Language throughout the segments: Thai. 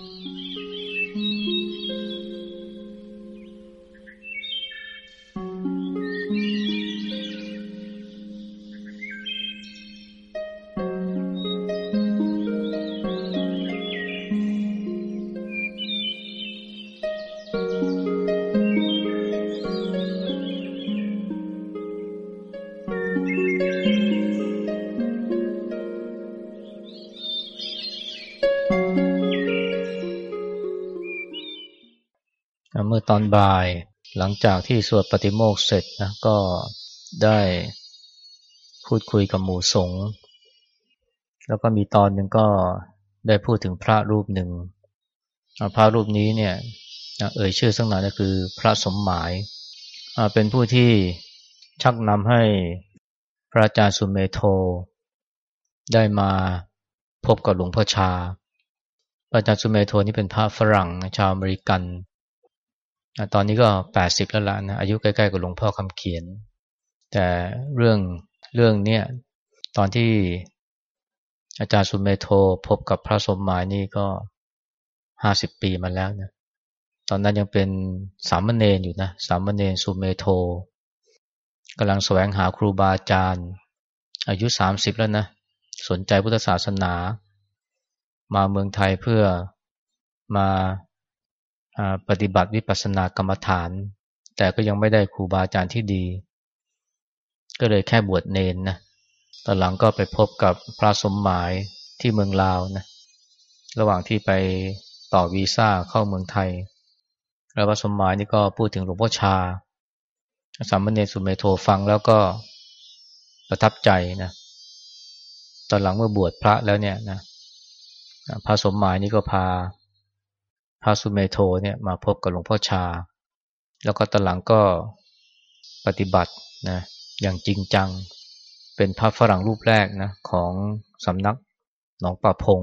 เมื่ ตอนบ่ายหลังจากที่สวดปฏิโมกเสร็จนะก็ได้พูดคุยกับหมู่สงฆ์แล้วก็มีตอนหนึ่งก็ได้พูดถึงพระรูปหนึ่งพระรูปนี้เนี่ยเอ่ยชื่อสักหน่อยก็คือพระสมหมายเป็นผู้ที่ชักนำให้พระอาจารย์สุเมโท ได้มาพบกับหลวงพ่อชา พระอาจารย์สุเมโทนี่เป็นพระฝรั่งชาวอเมริกัน ตอนนี้ก็แปดสิบแล้วล่ะนะอายุใกล้ๆกับหลวงพ่อคำเขียน แต่เรื่องเรื่องเนี้ยตอนที่อาจารย์สุเมโทพบกับพระสมหมายนี่ก็ห้าสิบปีมาแล้วนะตอนนั้นยังเป็นสามเณรอยู่นะสามเณรสุเมโทกำลังแสวงหาครูบาอาจารย์ อายุสามสิบแล้วนะสนใจพุทธศาสนา มาเมืองไทยเพื่อมา ปฏิบัติวิปัสสนากรรมฐาน แต่ก็ยังไม่ได้ครูบาอาจารย์ที่ดี ก็เลยแค่บวชเนนนะตอนหลังก็ไปพบกับพระสมหมายที่เมืองลาวนะระหว่างที่ไปต่อวีซ่าเข้าเมืองไทยแล้วพระสมหมายนี่ก็พูดถึงหลวงพ่อชาสามเณรสุเมโทฟังแล้วก็ประทับใจนะตอนหลังเมื่อบวชพระแล้วเนี่ยนะพระสมหมายนี่ก็พา พระสุเมโทเนี่ยมาพบกับหลวงพ่อชา แล้วก็ตอนหลังก็ปฏิบัตินะอย่างจริงจัง เป็นพระฝรั่งรูปแรกนะของสำนักหนองป่าพง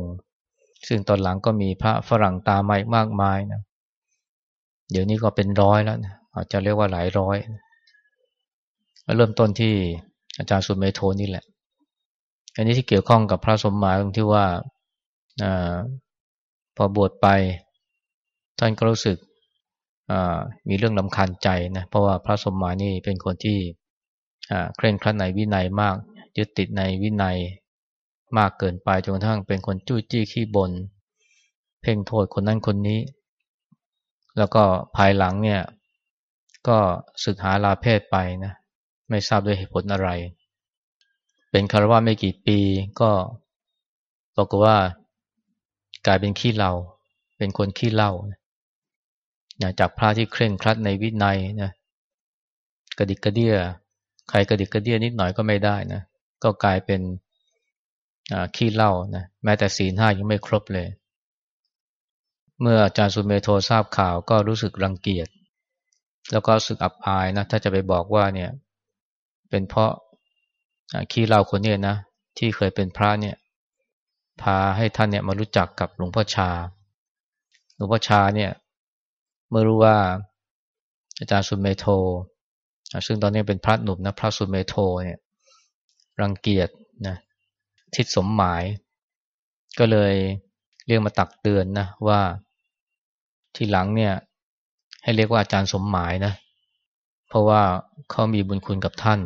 ซึ่งตอนหลังก็มีพระฝรั่งตามมาอีกมากมายนะเดี๋ยวนี้ก็เป็นร้อยแล้วนะอาจจะเรียกว่าหลายร้อย เริ่มต้นที่อาจารย์สุเมโทนี่แหละ อันนี้ที่เกี่ยวข้องกับพระสมหมายตรงที่ว่าอพอบวชไป ท่านก็รู้สึกมีเรื่องลำคาญใจนะเพราะว่าพระสมมานี่เป็นคนที่เคร่งครัดในวินัยมาก ยึดติดในวินัยมากเกินไปจนกระทั่งเป็นคนจู้จี้ขี้บนเพ่งโทษคนนั้นคนนี้ แล้วก็ภายหลังเนี่ย ก็ศึกหาลาเพศไปนะไม่ทราบด้วยเหตุผลอะไร เป็นคารวะไม่กี่ปีก็บอกว่ากลายเป็นขี้เราเป็นคนขี้เหล่านะ นะจากพระที่เคร่งครัดในวินัยนะกระดิกกระเดียใครกระดิกกระเดียนิดหน่อยก็ไม่ได้นะก็กลายเป็นขี้เล่านะแม้แต่ศีลห้ายังไม่ครบเลย เมื่ออาจารย์สุเมโททราบข่าวก็รู้สึกรังเกียจ แล้วก็รู้สึกอับอายนะถ้าจะไปบอกว่าเนี่ยเป็นเพราะขี้เล่าคนนี้นะที่เคยเป็นพระเนี่ยพาให้ท่านเนี่ยมารู้จักกับหลวงพ่อชา หลวงพ่อชาเนี่ย เมื่อรู้ว่าอาจารย์สุเมโท ซึ่งตอนนี้เป็นพระหนุ่มนะพระสุเมโทเนี่ยรังเกียจนะทิศสมหมาย ก็เลยเรียกมาตักเตือนนะว่าที่หลังเนี่ย ให้เรียกว่าอาจารย์สมหมายนะ เพราะว่าเขามีบุญคุณกับท่าน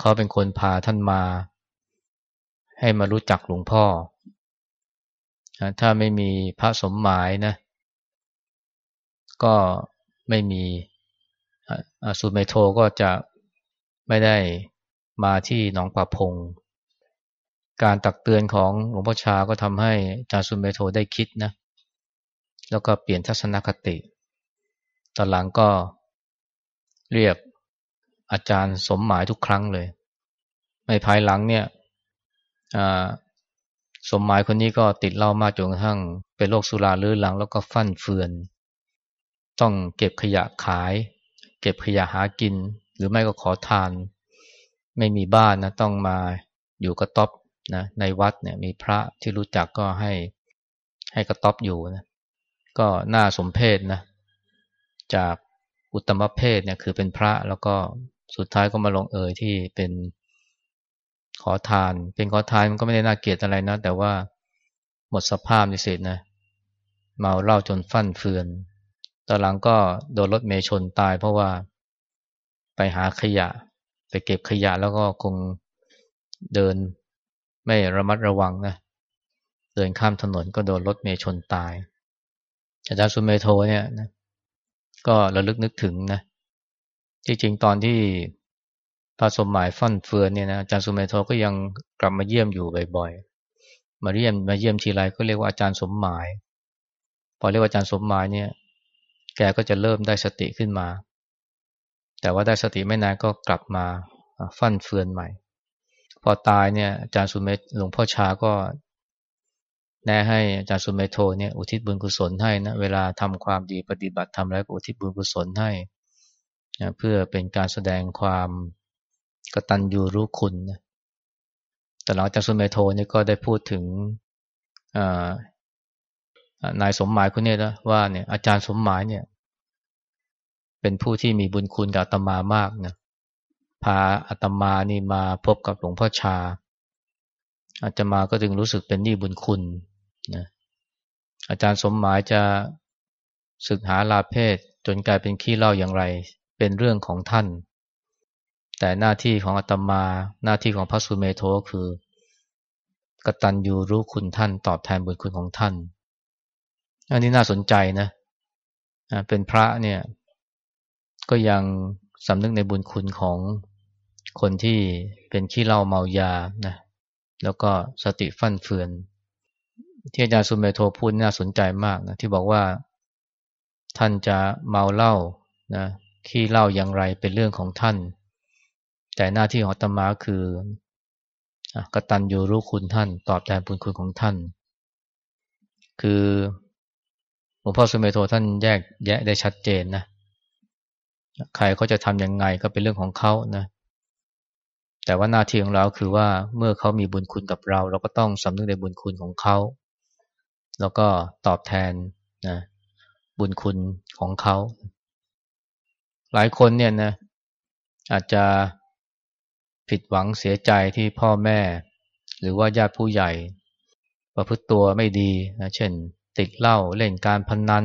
เขาเป็นคนพาท่านมา ให้มารู้จักหลวงพ่อ ถ้าไม่มีพระสมหมายนะ ก็ไม่มีสุเมโทก็จะไม่ได้มาที่หนองป่าพง การตักเตือนของหลวงพ่อชาก็ทำให้จารย์สุเมโทได้คิดนะ แล้วก็เปลี่ยนทัศนคติ ตอนหลังก็เรียกอาจารย์สมหมายทุกครั้งเลยไม่ภายหลังเนี่ยสมหมายคนนี้ก็ติดเหล้ามากจนกระทั่งเป็นโรคสุราเรื้อรังแล้วก็ฟั่นเฟือน ต้องเก็บขยะขาย เก็บขยะหากิน หรือไม่ก็ขอทาน ไม่มีบ้านนะต้องมาอยู่กระต๊อบนะในวัดเนี่ยมีพระที่รู้จักก็ให้ให้กระต๊อบอยู่นะก็น่าสมเพชนะ จากอุตมเพศเนี่ยคือเป็นพระแล้วก็สุดท้ายก็มาลงเอยที่เป็นขอทาน เป็นขอทานมันก็ไม่ได้น่าเกลียดอะไรนะ แต่ว่าหมดสภาพในสินะเมาเหล้าจนฟั่นเฟือน ตอนหลังก็โดนรถเมย์ชนตาย เพราะว่าไปหาขยะ ไปเก็บขยะแล้วก็คงเดินไม่ระมัดระวังนะเดินข้ามถนนก็โดนรถเมย์ชนตาย อาจารย์สุเมโทเนี่ยนะก็ระลึกนึกถึงนะจริงๆตอนที่พระสมหมายฟั่นเฟือนเนี่ยนะอาจารย์สุเมโทก็ยังกลับมาเยี่ยมอยู่บ่อยๆ มาเยี่ยมมาเยี่ยมทีไรก็เรียกว่าอาจารย์สมหมาย พอเรียกว่าอาจารย์สมหมายเนี่ย แกก็จะเริ่มได้สติขึ้นมา แต่ว่าได้สติไม่นานก็กลับมาฟั่นเฟือนใหม่ พอตายเนี่ยอาจารย์สุเมธหลวงพ่อชาก็แนะให้อาจารย์สุเมโทเนี่ยอุทิศบุญกุศลให้นะเวลาทำความดีปฏิบัติทำแล้วก็อุทิศบุญกุศลให้นะเพื่อเป็นการแสดงความกตัญญูรู้คุณนะแต่หลังจากสุเมโทนี่ก็ได้พูดถึง นายสมหมายคนนี้นะว่าเนี่ยอาจารย์สมหมายเนี่ย เป็นผู้ที่มีบุญคุณกับอาตมามากนะพาอาตมานี่มาพบกับหลวงพ่อชา อาตมาก็จึงรู้สึกเป็นหนี้บุญคุณนะอาจารย์สมหมายจะศึกหาลาเพศจนกลายเป็นขี้เล่าอย่างไร เป็นเรื่องของท่าน แต่หน้าที่ของอาตมาหน้าที่ของพระสุเมโทคือกตัญญูรู้คุณท่านตอบแทนบุญคุณของท่าน อันนี้น่าสนใจนะเป็นพระเนี่ย ก็ยังสำนึกในบุญคุณของคนที่เป็นขี้เหล้าเมายานะแล้วก็สติฟั่นเฟือน ที่อาจารย์สุเมโทพูดน่าสนใจมากนะที่บอกว่าท่านจะเมาเหล้านะขี้เหล้าอย่างไรเป็นเรื่องของท่าน แต่หน้าที่ของตมาคือกตัญญูรู้คุณท่าน ตอบแทนบุญคุณของท่าน คือ หลวงพ่อสุเมโทท่านแยกแยะได้ชัดเจนนะใครเขาจะทำยังไงก็เป็นเรื่องของเขานะแต่ว่าหน้าที่ของเราคือว่าเมื่อเขามีบุญคุณกับเรา เราก็ต้องสำนึกในบุญคุณของเขา แล้วก็ตอบแทนนะบุญคุณของเขา หลายคนเนี่ยนะอาจจะผิดหวังเสียใจที่พ่อแม่ หรือว่าญาติผู้ใหญ่ ประพฤติตัวไม่ดีนะเช่น ติดเหล้าเล่นการพนนัน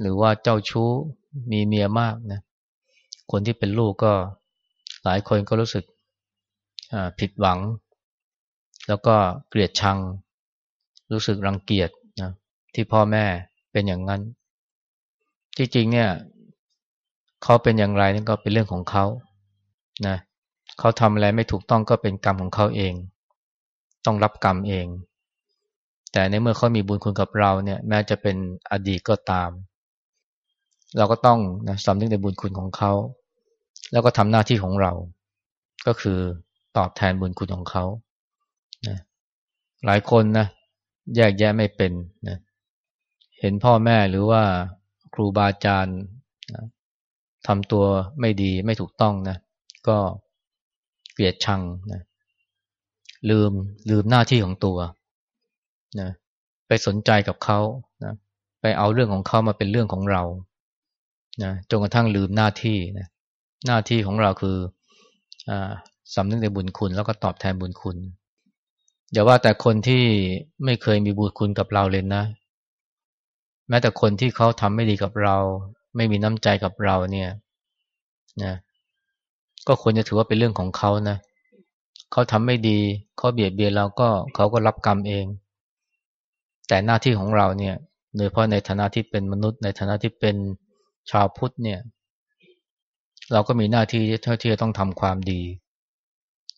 หรือว่าเจ้าชู้มีเมียมากนะคนที่เป็นลูกก็หลายคนก็รู้สึกผิดหวัง แล้วก็เกลียดชัง รู้สึกรังเกียจนะที่พ่อแม่เป็นอย่างนั้น จริงๆเนี่ยเขาเป็นอย่างไรนั่นก็เป็นเรื่องของเขานะเขาทำอะไรไม่ถูกต้องก็เป็นกรรมของเขาเอง ต้องรับกรรมเอง แต่ในเมื่อเขามีบุญคุณกับเราเนี่ย แม้จะเป็นอดีตก็ตาม เราก็ต้องนะสำนึกในบุญคุณของเขา แล้วก็ทำหน้าที่ของเรา ก็คือตอบแทนบุญคุณของเขานะหลายคนนะแยกแยะไม่เป็นนะเห็นพ่อแม่หรือว่าครูบาอาจารย์นะทำตัวไม่ดีไม่ถูกต้องนะ ก็เกลียดชังนะลืมลืมหน้าที่ของตัว นะไปสนใจกับเขานะไปเอาเรื่องของเขามาเป็นเรื่องของเรานะจนกระทั่งลืมหน้าที่นะหน้าที่ของเราคืออสำนึกในบุญคุณ แล้วก็ตอบแทนบุญคุณ อย่าว่าแต่คนที่ไม่เคยมีบุญคุณกับเราเลยนะ แม้แต่คนที่เขาทำไม่ดีกับเรา ไม่มีน้ำใจกับเราเนี่ยนะก็ควรจะถือว่าเป็นเรื่องของเขานะเขาทำไม่ดีเขาเบียดเบียนเราก็เขาก็รับกรรมเอง แต่หน้าที่ของเราเนี่ยโดยเฉพาะในฐานะที่เป็นมนุษย์ในฐานะที่เป็นชาวพุทธเนี่ย เราก็มีหน้าที่เท่าที่จะต้องทำความดี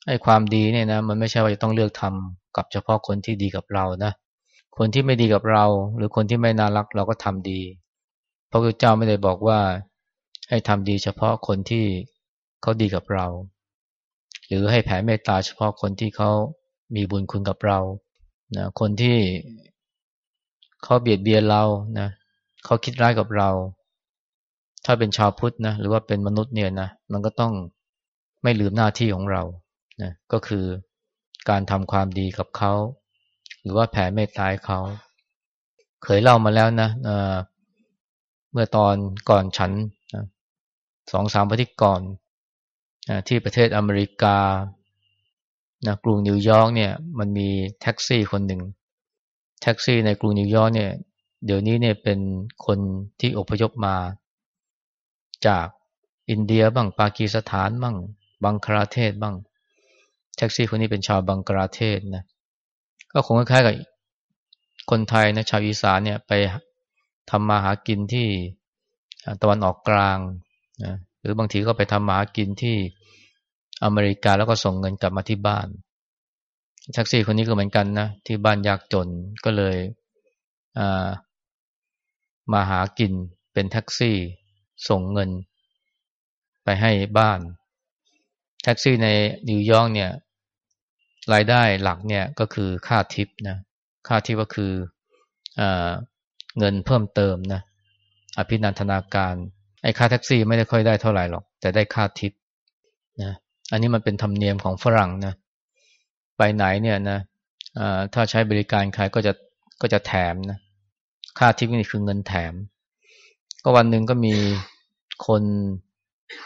ไอ้ความดีเนี่ยนะมันไม่ใช่ว่าจะต้องเลือกทำกับเฉพาะคนที่ดีกับเรานะคนที่ไม่ดีกับเรา หรือคนที่ไม่น่ารักเราก็ทำดี พระพุทธเจ้าไม่ได้บอกว่า ให้ทำดีเฉพาะคนที่เขาดีกับเรา หรือให้แผ่เมตตาเฉพาะคนที่เขามีบุญคุณกับเรานะคนที่ เขาเบียดเบียนเรานะเขาคิดร้ายกับเรา ถ้าเป็นชาวพุทธนะหรือว่าเป็นมนุษย์เนี่ยนะมันก็ต้องไม่ลืมหน้าที่ของเรานะก็คือการทำความดีกับเขา หรือว่าแผ่เมตตาเขา เคยเล่ามาแล้วนะเมื่อตอนก่อนฉันสองสามปีที่ก่อนที่ประเทศอเมริกานะกรุงนิวยอร์กเนี่ยมันมีแท็กซี่คนหนึ่ง แท็กซี่ในกรุงนิวยอร์กเนี่ย เดี๋ยวนี้เนี่ยเป็นคนที่อพยพมา จากอินเดียบ้างปากีสถานบ้างบังคลาเทศบ้าง แท็กซี่คนนี้เป็นชาวบังกลาเทศนะก็คงคล้ายๆกับคนไทยนะชาวอีสานเนี่ยไปทำมาหากินที่ตะวันออกกลางนะหรือบางทีก็ไปทำมาหากินที่อเมริกาแล้วก็ส่งเงินกลับมาที่บ้าน แท็กซี่คนนี้ก็เหมือนกันนะ ที่บ้านยากจนก็เลยมาหากินเป็นแท็กซี่ส่งเงิน ไปให้บ้าน แท็กซี่ในนิวยอร์กเนี่ย รายได้หลักเนี่ยก็คือค่าทิปนะค่าทิปก็คือเงินเพิ่มเติมนะอภินันทนาการไอ้ค่าแท็กซี่ไม่ได้ค่อยได้เท่าไหร่หรอก แต่ได้ค่าทิปนะอันนี้มันเป็นธรรมเนียมของฝรั่งนะ ไปไหนเนี่ยนะถ้าใช้บริการใครก็จะก็จะแถมนะค่าทิปนี่คือเงินแถม ก็วันหนึ่งก็มีคน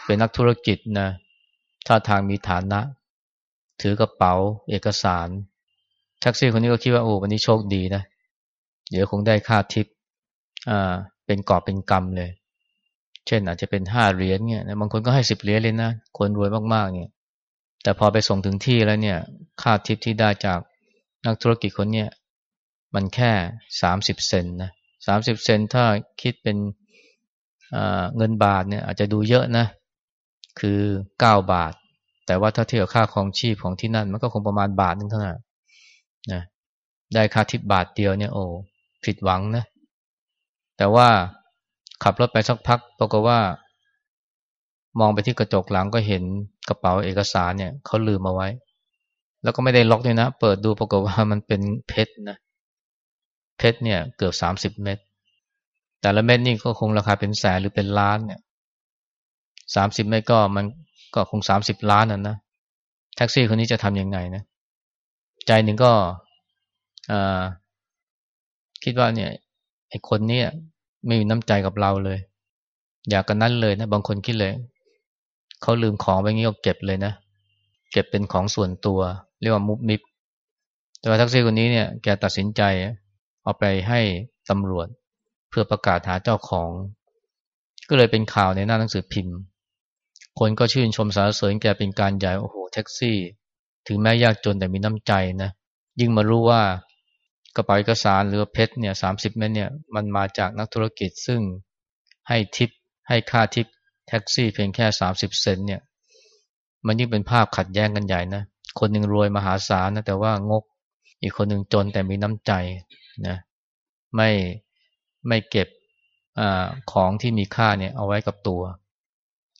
เป็นนักธุรกิจนะท่าทางมีฐานะ ถือกระเป๋า เอกสารแท็กซี่คนนี้ก็คิดว่าโอ้วันนี้โชคดีนะ เดี๋ยวคงได้ค่าทิปอ่าเป็นกอบเป็นกำเลย เช่นอาจจะเป็นห้าเหรียญเนี่ยบางคนก็ให้สิบเหรียญเลยนะคนรวยมากๆเนี่ย แต่พอไปส่งถึงที่แล้วเนี่ยค่าทิปที่ได้จากนักธุรกิจคนเนี้ยมันแค่สามสิบเซนนะสามสิบเซนถ้าคิดเป็นเงินบาทเนี่ยอาจจะดูเยอะนะ คือเก้าบาท แต่ว่าถ้าเทียบค่าของชีพของที่นั่น มันก็คงประมาณบาทนึงเท่านั้นนะได้ค่าทิปบาทเดียวเนี่ยโอ้ผิดหวังนะ แต่ว่าขับรถไปสักพักปรากฏว่า มองไปที่กระจกหลังก็เห็น กระเป๋าเอกสารเนี่ยเขาลืมมาไว้ แล้วก็ไม่ได้ล็อกด้วยนะ เปิดดูปรากฏว่ามันเป็นเพชรนะเพชรเนี่ยเกือบสามสิบเม็ดแต่ละเม็ดนี่ก็คงราคาเป็นแสนหรือเป็นล้านเนี่ยสามสิบเม็ดก็มันก็คงสามสิบล้านน่ะนะแท็กซี่คนนี้จะทำยังไงนะใจหนึ่งก็คิดว่าเนี่ยไอ้คนนี้ไม่มีน้ำใจกับเราเลย อยากกันนั้นเลยนะบางคนคิดเลย เขาลืมของไปงี้ก็เก็บเลยนะ เก็บเป็นของส่วนตัว เรียกว่ามุบมิบ แต่ว่าแท็กซี่คนนี้เนี่ยแกตัดสินใจเอาไปให้ตำรวจเพื่อประกาศหาเจ้าของ ก็เลยเป็นข่าวในหน้าหนังสือพิมพ์ คนก็ชื่นชมสรรเสริญแกเป็นการใหญ่โอ้โหแท็กซี่ ถึงแม้ยากจนแต่มีน้ำใจนะยิ่งมารู้ว่ากระเป๋าเอกสารหรือเพชรเนี่ยสามสิบเม็ดเนี่ยมันมาจากนักธุรกิจซึ่งให้ทิปให้ค่าทิป แท็กซี่เพียงแค่สามสิบเซนเนี่ย มันยิ่งเป็นภาพขัดแย้งกันใหญ่นะ คนหนึ่งรวยมหาศาลนะแต่ว่างก อีกคนหนึ่งจนแต่มีน้ำใจนะไม่ไม่เก็บอของที่มีค่าเนี่ยเอาไว้กับตัว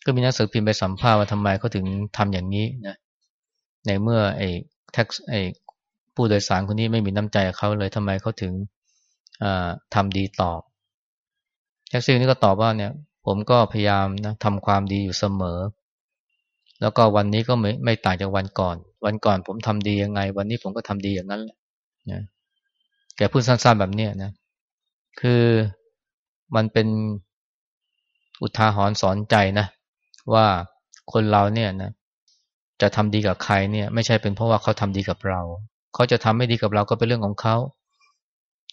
ก็มีนักสืบพิมพ์ไปสัมภาษณ์ว่าทำไมเขาถึงทำอย่างนี้นะในเมื่อไอ้แท็กไอ้ผู้โดยสารคนนี้ไม่มีน้ำใจเขาเลยทำไมเขาถึงทำดีตอบแท็กซี่นี่ก็ตอบว่าเนี่ย ผมก็พยายามนะทำความดีอยู่เสมอ แล้วก็วันนี้ก็ไม่ไม่ต่างจากวันก่อน วันก่อนผมทำดียังไง วันนี้ผมก็ทำดีอย่างนั้นแหละนะแกพูดสั้นๆแบบนี้นะ คือมันเป็นอุทาหรณ์สอนใจนะ ว่าคนเราเนี่ยนะจะทำดีกับใครเนี่ย ไม่ใช่เป็นเพราะว่าเขาทำดีกับเรา เขาจะทำไม่ดีกับเราก็เป็นเรื่องของเขา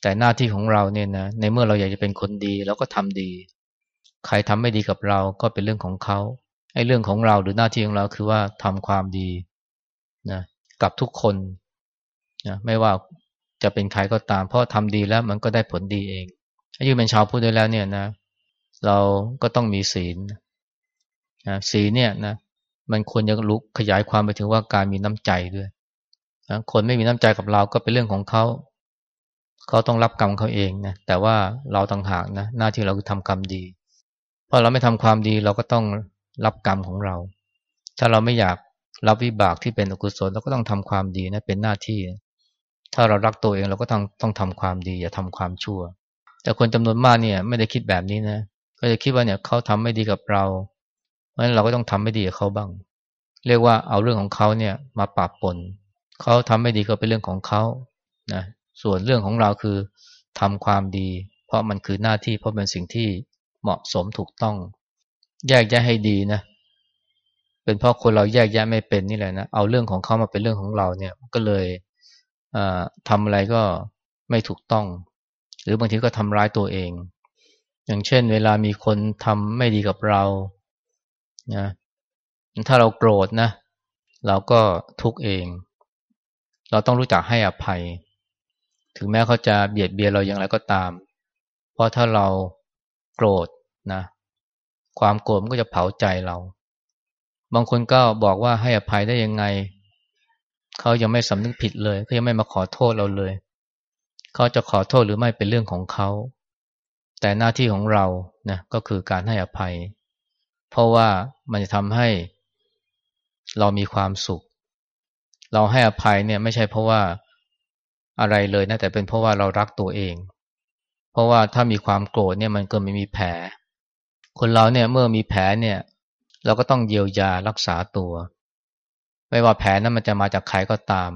แต่หน้าที่ของเราเนี่ยนะในเมื่อเราอยากจะเป็นคนดีเราก็ทำดี ใครทำไม่ดีกับเราก็เป็นเรื่องของเขาไอ้เรื่องของเราหรือหน้าที่ของเราคือว่าทำความดีนะกับทุกคนนะไม่ว่าจะเป็นใครก็ตาม เพราะทำดีแล้วมันก็ได้ผลดีเองอายุเป็นชาวพุทธด้วยแล้วเนี่ยนะ เราก็ต้องมีศีลนะศีลเนี่ยนะมันควรจะลุกขยายความไปถึงว่าการมีน้ำใจด้วยนะคนไม่มีน้ำใจกับเราก็เป็นเรื่องของเขาเขาต้องรับกรรมเขาเองนะแต่ว่าเราต่างหากนะหน้าที่เราคือทำกรรมดี ราะเราไม่ทำความดีเราก็ต้องรับกรรมของเรา ถ้าเราไม่อยากรับวิบากที่เป็นอกุศลเราก็ต้องทำความดีนะเป็นหน้าที่ ถ้าเรารักตัวเองเราก็ต้องต้องทำความดีอย่าทำความชั่ว แต่คนจำนวนมากเนี่ยไม่ได้คิดแบบนี้นะก็จะคิดว่าเนี่ยเขาทำไม่ดีกับเรา เพราะฉะนั้นเราก็ต้องทำไม่ดีกับเขาบ้าง เรียกว่าเอาเรื่องของเขาเนี่ยมาปราบปนเขาทำไม่ดีก็เป็นเรื่องของเขานะส่วนเรื่องของเราคือทำความดี เพราะมันคือหน้าที่เพราะเป็นสิ่งที่ เหมาะสมถูกต้อง แยกแยะให้ดีนะ เป็นเพราะคนเราแยกแยะไม่เป็นนี่แหละนะเอาเรื่องของเขามาเป็นเรื่องของเราเนี่ยก็เลยทำอะไรก็ไม่ถูกต้อง หรือบางทีก็ทำร้ายตัวเอง อย่างเช่น เวลามีคนทำไม่ดีกับเรานะถ้าเราโกรธนะ เราก็ทุกเอง เราต้องรู้จักให้อภัย ถึงแม้เขาจะเบียดเบียนเราอย่างไรก็ตาม เพราะถ้าเราโกรธ นะ ความโกรธมันก็จะเผาใจเรา บางคนก็บอกว่าให้อภัยได้ยังไง เขายังไม่สำนึกผิดเลยเขายังไม่มาขอโทษเราเลย เขาจะขอโทษหรือไม่เป็นเรื่องของเขา แต่หน้าที่ของเรานะก็คือการให้อภัย เพราะว่ามันจะทำให้เรามีความสุข เราให้อภัยเนี่ยไม่ใช่เพราะว่าอะไรเลยนะแต่เป็นเพราะว่าเรารักตัวเอง เพราะว่าถ้ามีความโกรธเนี่ยมันก็ไม่มีแผล คนเราเนี่ยเมื่อมีแผลเนี่ย เราก็ต้องเยียวยารักษาตัว ไม่ว่าแผลนั้นมันจะมาจากใครก็ตาม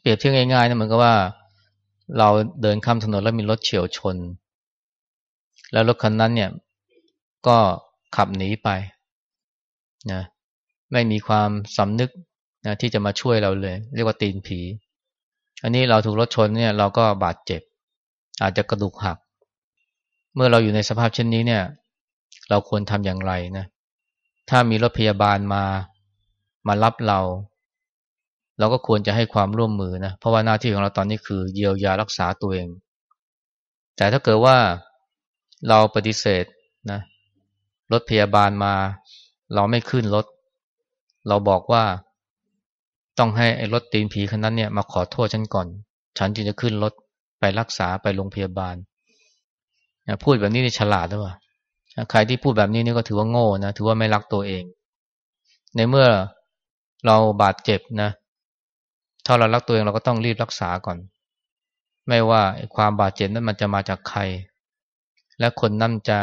เปรียบเทียบง่ายๆนะเหมือนกับว่า เราเดินข้ามถนนแล้วมีรถเฉียวชน แล้วรถคันนั้นเนี่ย ก็ขับหนีไปนะไม่มีความสำนึกนะที่จะมาช่วยเราเลย เรียกว่าตีนผี อันนี้เราถูกรถชนเนี่ยเราก็บาดเจ็บ อาจจะกระดูกหัก เมื่อเราอยู่ในสภาพเช่นนี้เนี่ย เราควรทำอย่างไรนะ ถ้ามีรถพยาบาลมามารับเรา เราก็ควรจะให้ความร่วมมือนะ เพราะว่าหน้าที่ของเราตอนนี้คือเยียวยารักษาตัวเอง แต่ถ้าเกิดว่าเราปฏิเสธนะรถพยาบาลมา เราไม่ขึ้นรถ เราบอกว่าต้องให้ไอ้รถตีนผีคันนั้นเนี่ยมาขอโทษฉันก่อน ฉันจึงจะขึ้นรถไปรักษาไปโรงพยาบาล พูดแบบนี้นี่ฉลาดหรือเปล่า ใครที่พูดแบบนี้นี่ก็ถือว่าโง่นะถือว่าไม่รักตัวเอง ในเมื่อเราบาดเจ็บนะถ้าเรารักตัวเองเราก็ต้องรีบรักษาก่อน ไม่ว่าความบาดเจ็บนั้นมันจะมาจากใคร และคนนั้นจะ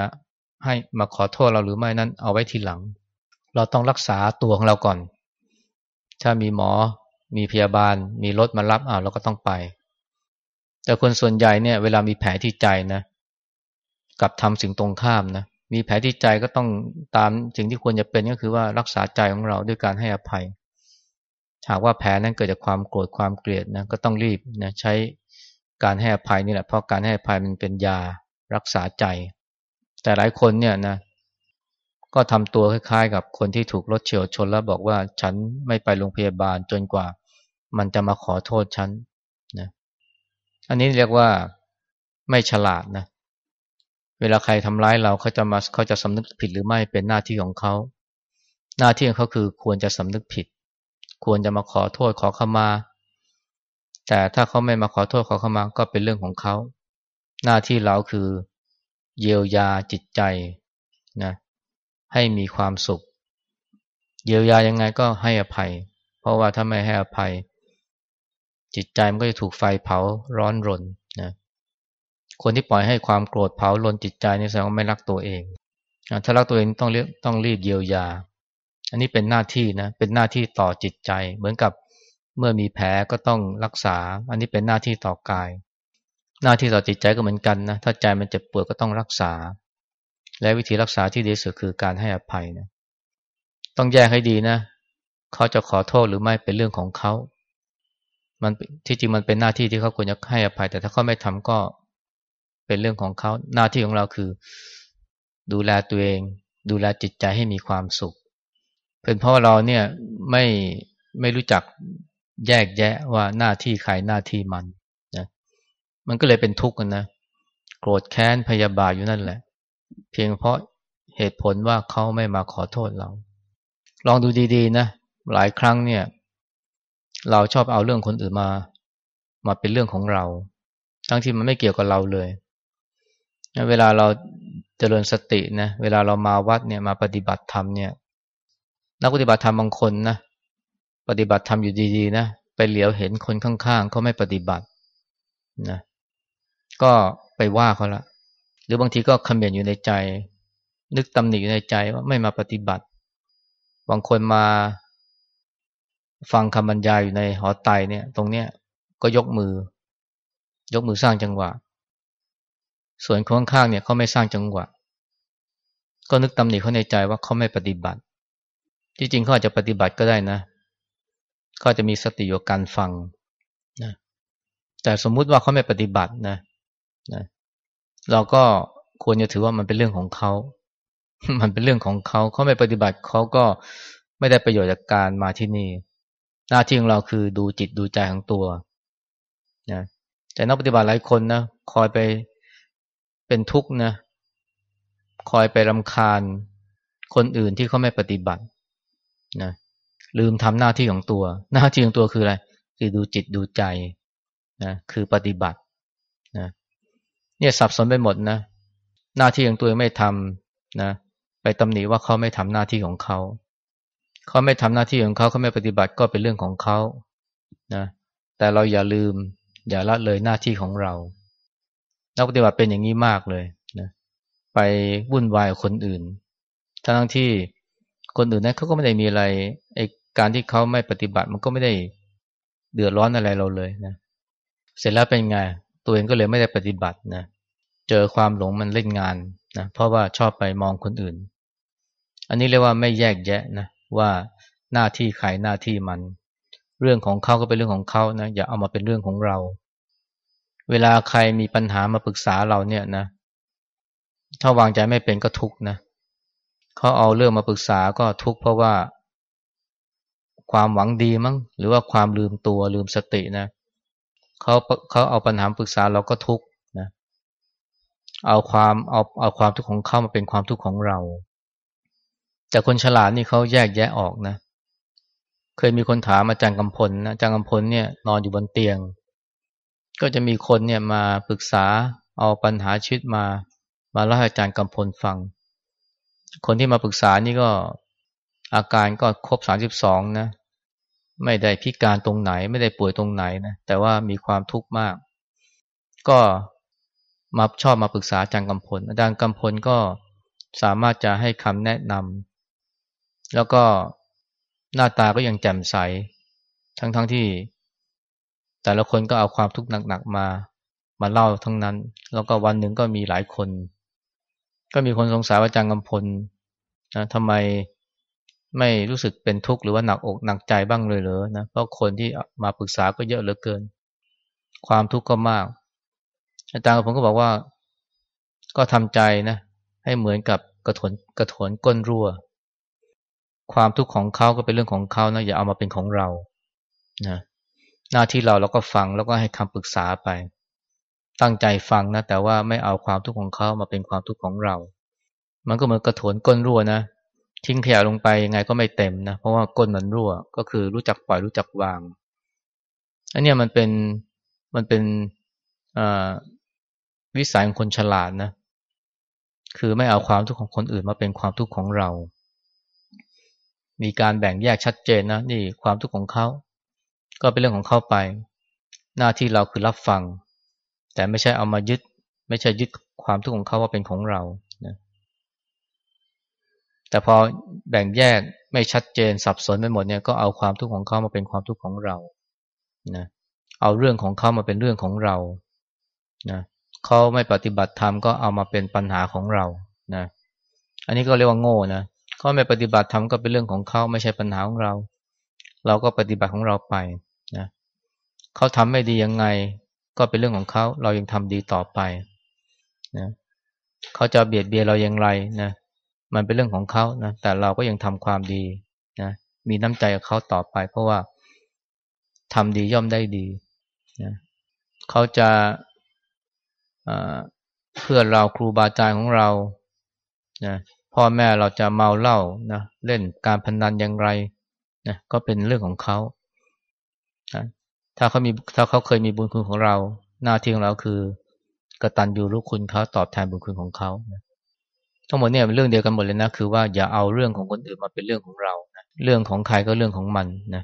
ให้มาขอโทษเราหรือไม่นั้นเอาไว้ทีหลัง เราต้องรักษาตัวของเราก่อน ถ้ามีหมอมีพยาบาล มีรถมารับอ่าเราก็ต้องไป แต่คนส่วนใหญ่เนี่ย เวลามีแผลที่ใจนะกับทำสิ่งตรงข้ามนะ มีแผลที่ใจก็ต้องตามสิ่งที่ควรจะเป็นก็คือว่ารักษาใจของเราด้วยการให้อภัย หากว่าแผลนั้นเกิดจากความโกรธความเกลียดนะก็ต้องรีบนะใช้การให้อภัยนี่แหละเพราะการให้อภัยมันเป็นยารักษาใจ แต่หลายคนเนี่ยนะก็ทำตัวคล้ายๆ กับคนที่ถูกรถเฉียวชนแล้วบอกว่าฉันไม่ไปโรงพยาบาลจนกว่า มันจะมาขอโทษฉันนะอันนี้เรียกว่าไม่ฉลาดนะ เวลาใครทำร้ายเราเขาจะมาเขาจะสำนึกผิดหรือไม่เป็นหน้าที่ของเขา หน้าที่ของเขาคือควรจะสำนึกผิด ควรจะมาขอโทษขอขมา แต่ถ้าเขาไม่มาขอโทษขอขมาก็เป็นเรื่องของเขา หน้าที่เราคือเยียวยาจิตใจนะให้มีความสุข เยียวยายังไงก็ให้อภัย เพราะว่าถ้าไม่ให้อภัย จิตใจมันก็จะถูกไฟเผาร้อนรน คนที่ปล่อยให้ความโกรธเผาลนจิตใจนี่แสดงว่าไม่รักตัวเองถ้ารักตัวเองต้องเรียกต้องรีบเยียวยา อันนี้เป็นหน้าที่นะเป็นหน้าที่ต่อจิตใจ เหมือนกับเมื่อมีแผลก็ต้องรักษา อันนี้เป็นหน้าที่ต่อกาย หน้าที่ต่อจิตใจก็เหมือนกันนะถ้าใจมันเจ็บปวดก็ต้องรักษา และวิธีรักษาที่ดีสุดคือการให้อภัยนะต้องแยกให้ดีนะเขาจะขอโทษหรือไม่เป็นเรื่องของเขา มันที่จริงมันเป็นหน้าที่ที่เขาควรจะให้อภัย แต่ถ้าเขาไม่ทำก็ เป็นเรื่องของเขาหน้าที่ของเราคือ ดูแลตัวเอง ดูแลจิตใจให้มีความสุข เป็นเพราะเราเนี่ยไม่ไม่รู้จักแยกแยะว่าหน้าที่ใครหน้าที่มันนะมันก็เลยเป็นทุกข์กันนะโกรธแค้นพยาบาทอยู่นั่นแหละ เพียงเพราะเหตุผลว่าเขาไม่มาขอโทษเรา ลองดูดีๆนะหลายครั้งเนี่ย เราชอบเอาเรื่องคนอื่นมา มาเป็นเรื่องของเรา ทั้งที่มันไม่เกี่ยวกับเราเลย เวลาเราเจริญสตินะเวลาเรามาวัดเนี่ยมาปฏิบัติธรรมเนี่ยนักปฏิบัติธรรมบางคนนะปฏิบัติธรรมอยู่ดีๆนะไปเหลียวเห็นคนข้างๆเขาไม่ปฏิบัตินะก็ไปว่าเขาละหรือบางทีก็คำเมนอยู่ในใจ นึกตำหนิอยู่ในใจว่าไม่มาปฏิบัติ บางคนมาฟังคำบรรยายอยู่ในหอไตเนี่ย ตรงเนี้ยก็ยกมือ ยกมือสร้างจังหวะ ส่วนคนข้างๆเนี่ยเขาไม่สร้างจังหวะ ก็นึกตำหนิเขาในใจว่าเขาไม่ปฏิบัติ ที่จริงเขาอาจจะปฏิบัติก็ได้นะเขาจะมีสติอยู่การฟังนะแต่สมมุติว่าเขาไม่ปฏิบัตินะนะเราก็ควรจะถือว่ามันเป็นเรื่องของเขา มันเป็นเรื่องของเขาเขาไม่ปฏิบัติเขาก็ไม่ได้ประโยชน์จากการมาที่นี่ หน้าที่ของเราคือดูจิตดูใจของตัวนะแต่นักปฏิบัติหลายคนนะคอยไป เป็นทุกข์นะ คอยไปรำคาญคนอื่นที่เขาไม่ปฏิบัตินะลืมทำหน้าที่ของตัว หน้าที่ของตัวคืออะไร คือดูจิตดูใจนะคือปฏิบัตินะเนี่ยสับสนไปหมดนะหน้าที่ของตัวไม่ทำนะไปตำหนิว่าเขาไม่ทำหน้าที่ของเขาเขาไม่ทำหน้าที่ของเขาเขาไม่ปฏิบัติก็เป็นเรื่องของเขานะแต่เราอย่าลืม อย่าละเลยหน้าที่ของเรา นักปฏิบัติเป็นอย่างนี้มากเลยนะไปวุ่นวายคนอื่น ทั้งที่คนอื่นนั้นเขาก็ไม่ได้มีอะไรไอการที่เขาไม่ปฏิบัติมันก็ไม่ได้เดือดร้อนอะไรเราเลยนะ เสร็จแล้วเป็นไง ตัวเองก็เลยไม่ได้ปฏิบัตินะ เจอความหลงมันเล่นงานนะ เพราะว่าชอบไปมองคนอื่น อันนี้เรียกว่าไม่แยกแยะนะว่าหน้าที่ใครหน้าที่มัน เรื่องของเขาก็เป็นเรื่องของเขานะ อย่าเอามาเป็นเรื่องของเรา เวลาใครมีปัญหามาปรึกษาเราเนี่ยนะ ถ้าวางใจไม่เป็นก็ทุกข์นะเขาเอาเรื่องมาปรึกษาก็ทุกข์เพราะว่า ความหวังดีมั้งหรือว่าความลืมตัวลืมสตินะเขาเขาเอาปัญหาปรึกษาเราก็ทุกข์นะเอาความเอาเอาความทุกข์ของเขามาเป็นความทุกข์ของเรา แต่คนฉลาดนี่เขาแยกแยะออกนะ เคยมีคนถามอาจารย์กำพลนะอาจารย์กำพลเนี่ยนอนอยู่บนเตียง ก็จะมีคนเนี่ยมาปรึกษาเอาปัญหาชีวิตมา มาเล่าให้อาจารย์กำพลฟัง คนที่มาปรึกษานี่ก็อาการก็ครบสามสิบสองนะ ไม่ได้พิการตรงไหน ไม่ได้ป่วยตรงไหนนะ แต่ว่ามีความทุกข์มาก ก็มาชอบมาปรึกษาอาจารย์กำพล อาจารย์กำพลก็สามารถจะให้คำแนะนำแล้วก็หน้าตาก็ยังแจ่มใส ทั้งๆทที่ แต่ละคนก็เอาความทุกข์หนักๆมา มาเล่าทั้งนั้น แล้วก็วันหนึ่งก็มีหลายคน ก็มีคนสงสัยว่าจังกำพลนะทำไมไม่รู้สึกเป็นทุกข์หรือว่าหนักอกหนักใจบ้างเลยเหรอนะเพราะคนที่มาปรึกษาก็เยอะเหลือเกิน ความทุกข์ก็มาก อาจารย์ผมก็บอกว่า ก็ทำใจนะให้เหมือนกับกระถนกระถนก้นรั่ว ความทุกข์ของเขาก็เป็นเรื่องของเขานะอย่าเอามาเป็นของเรานะ หน้าที่เราเราก็ฟังแล้วก็ให้คำปรึกษาไป ตั้งใจฟังนะ แต่ว่าไม่เอาความทุกข์ของเขามาเป็นความทุกข์ของเรา มันก็เหมือนกระโถนก้นรั่วนะทิ้งขยะลงไปยังไงก็ไม่เต็มนะ เพราะว่าก้นมันรั่ว ก็คือรู้จักปล่อยรู้จักวาง อันนี้มันเป็นมันเป็นวิสัยของคนฉลาดนะ คือไม่เอาความทุกข์ของคนอื่นมาเป็นความทุกข์ของเรา มีการแบ่งแยกชัดเจนนะ นี่ความทุกข์ของเขา ก็เป็นเรื่องของเขาไป หน้าที่เราคือรับฟัง แต่ไม่ใช่เอามายึด ไม่ใช่ยึดความทุกข์ของเขาว่าเป็นของเรานะแต่พอแบ่งแยกไม่ชัดเจนสับสนไปหมดเนี่ยก็เอาความทุกข์ของเขามาเป็นความทุกข์ของเรานะเอาเรื่องของเขามาเป็นเรื่องของเรานะเขาไม่ปฏิบัติธรรมก็เอามาเป็นปัญหาของเรานะอันนี้ก็เรียกว่าโง่นะเขาไม่ปฏิบัติธรรมก็เป็นเรื่องของเขาไม่ใช่ปัญหาของเรา เราก็ปฏิบัติของเราไป นะเขาทำไม่ดียังไง ก็เป็นเรื่องของเขา เรายังทำดีต่อไปนะเขาจะเบียดเบียนเราอย่างไรนะมันเป็นเรื่องของเขานะแต่เราก็ยังทำความดีนะมีน้ำใจกับเขาต่อไป เพราะว่าทำดีย่อมได้ดีนะเขาจะเพื่อเราครูบาอาจารย์ของเรานะพ่อแม่เราจะเมาเหล้านะเล่นการพนันอย่างไรนะก็เป็นเรื่องของเขา ถ้าเขามีถ้าเขาเคยมีบุญคุณของเรา หน้าที่ของเราคือกระตันยูรู้คุณเขาตอบแทนบุญคุณของเขานะทั้งหมดเนี่ยเป็นเรื่องเดียวกันหมดเลยนะคือว่าอย่าเอาเรื่องของคนอื่นมาเป็นเรื่องของเรานะเรื่องของใครก็เรื่องของมันนะ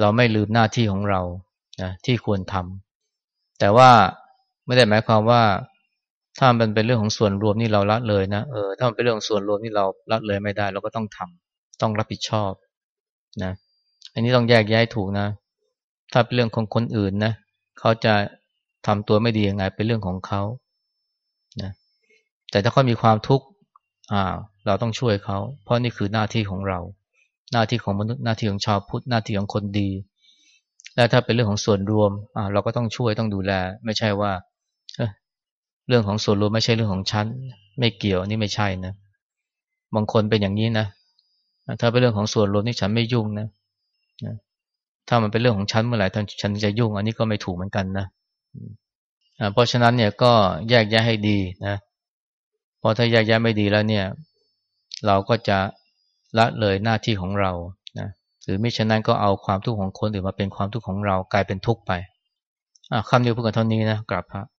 เราไม่ลืมหน้าที่ของเรานะที่ควรทำแต่ว่าไม่ได้หมายความว่าถ้ามันเป็นเรื่องของส่วนรวมนี่เราละเลยนะเออถ้ามันเป็นเรื่องส่วนรวมนี่เราละเลยไม่ได้ เราก็ต้องทำต้องรับผิดชอบนะ อันนี้ต้องแยกแยะถูกนะ ถ้าเป็นเรื่องของคนอื่นนะเขาจะทำตัวไม่ดียังไงเป็นเรื่องของเขานะแต่ถ้าเขามีความทุกข์อ่าเราต้องช่วยเขา เพราะนี่คือหน้าที่ของเรา หน้าที่ของมนุษย์หน้าที่ของชาวพุทธหน้าที่ของคนดี และถ้าเป็นเรื่องของส่วนรวมอ่าเราก็ต้องช่วยต้องดูแล ไม่ใช่ว่าเรื่องของส่วนรวมไม่ใช่เรื่องของฉันไม่เกี่ยวนี่ไม่ใช่นะบางคนเป็นอย่างนี้นะถ้าเป็นเรื่องของส่วนรวมนี่ฉันไม่ยุ่งนะ ถ้ามันเป็นเรื่องของฉันเมื่อไหร่ท่านฉันจะยุ่ง อันนี้ก็ไม่ถูกเหมือนกันนะเพราะฉะนั้นเนี่ยก็แยกแยะให้ดีนะพอถ้าแยกแยะไม่ดีแล้วเนี่ย เราก็จะละเลยหน้าที่ของเรานะหรือไม่ฉะนั้นก็เอาความทุกข์ของคนอื่นมาเป็นความทุกข์ของเรากลายเป็นทุกข์ไปคำเดียวพูดกันเท่านี้นะกราบพระ